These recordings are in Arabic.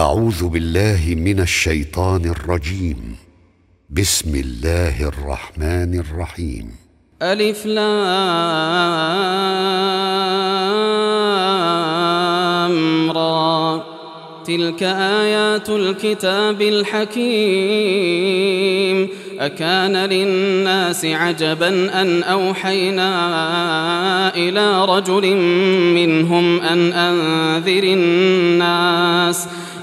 أعوذ بالله من الشيطان الرجيم. بسم الله الرحمن الرحيم. ألف لام را. تلك آيات الكتاب الحكيم. أكان للناس عجبا أن أوحينا إلى رجل منهم أن أنذر الناس.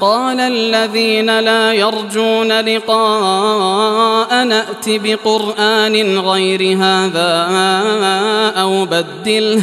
قال الذين لا يرجون لقاء نأت بقرآن غير هذا أو بدله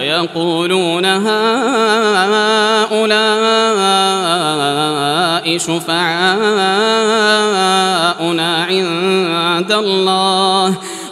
ويقولون هؤلاء شفعاؤنا عند الله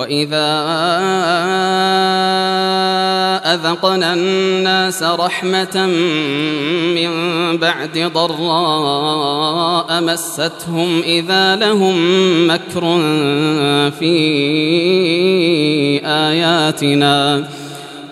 وإذا أذقنا الناس رحمة من بعد ضراء مستهم إذا لهم مكر في آياتنا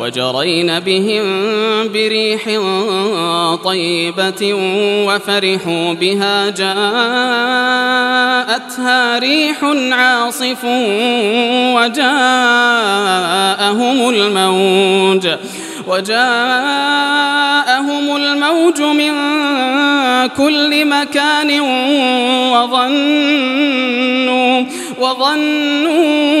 وجرين بهم بريح طيبة وفرحوا بها جاءتها ريح عاصف وجاءهم الموج وجاءهم الموج من كل مكان وظنوا وظنوا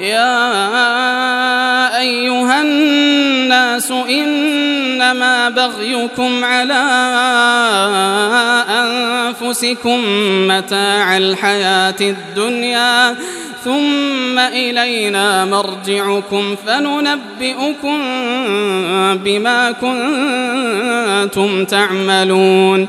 يا أيها الناس إنما بغيكم على أنفسكم متاع الحياة الدنيا ثم إلينا مرجعكم فننبئكم بما كنتم تعملون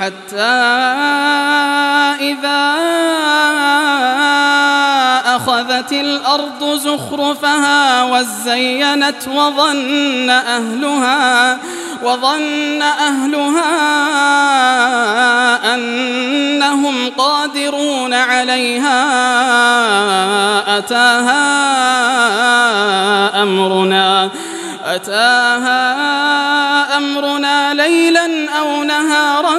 حتى إذا أخذت الأرض زخرفها وزينت وظن أهلها وظن أهلها أنهم قادرون عليها. أتاها أمرنا أتاها أمرنا ليلا أو نهارا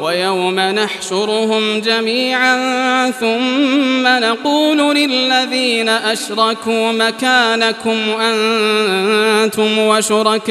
ويوم نحشرهم جميعا ثم نقول للذين أشركوا مكانكم أنتم وشركاؤكم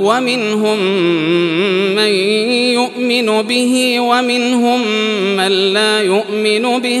ومنهم من يؤمن به ومنهم من لا يؤمن به.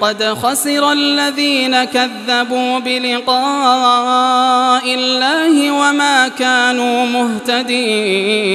قد خسر الذين كذبوا بلقاء الله وما كانوا مهتدين.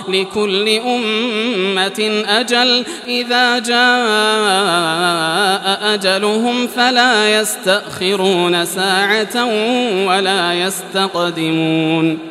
لكل أمة أجل. إذا جاء أجلهم فلا يستأخرون ساعة ولا يستقدمون.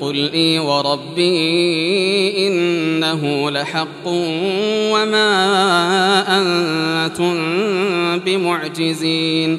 قل إي وربي إنه لحق وما أنتم بمعجزين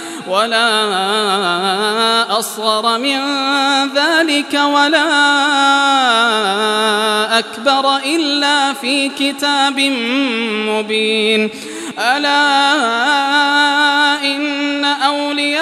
ولا أصغر من ذلك ولا أكبر إلا في كتاب مبين. ألا إن أولياء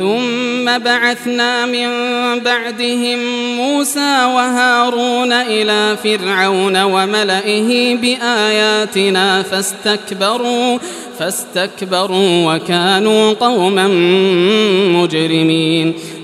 ثم بعثنا من بعدهم موسى وهارون إلى فرعون وملئه بآياتنا فاستكبروا فاستكبروا وكانوا قوما مجرمين.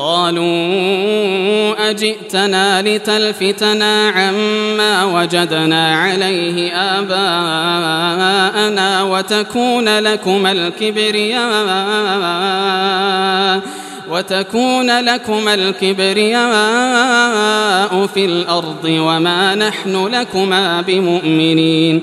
قالوا أجئتنا لتلفتنا عما وجدنا عليه آباءنا وتكون لكما الكبرياء وتكون لكما الكبرياء في الأرض وما نحن لكما بمؤمنين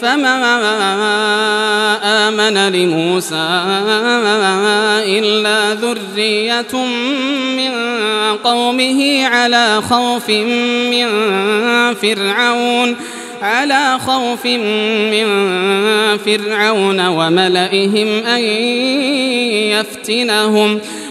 فما آمن لموسى إلا ذرية من قومه على خوف من فرعون على خوف من فرعون وملئهم أن يفتنهم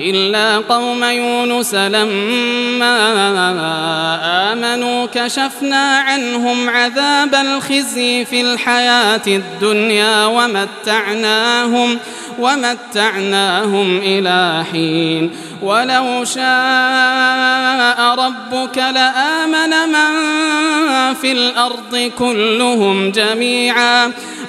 إلا قوم يونس لما آمنوا كشفنا عنهم عذاب الخزي في الحياة الدنيا ومتعناهم ومتعناهم إلى حين. ولو شاء ربك لآمن من في الأرض كلهم جميعا.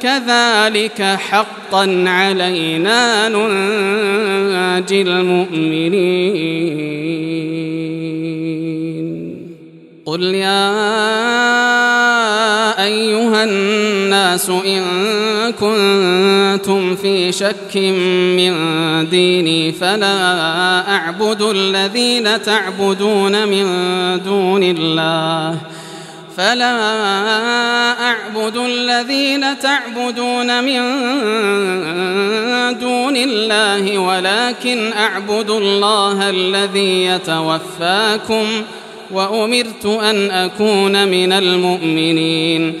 كذلك حقا علينا ننجي المؤمنين. قل يا أيها الناس إن كنتم في شك من ديني فلا أعبد الذين تعبدون من دون الله. فلا أعبد الذين تعبدون من دون الله ولكن أعبد الله الذي يتوفاكم وأمرت أن أكون من المؤمنين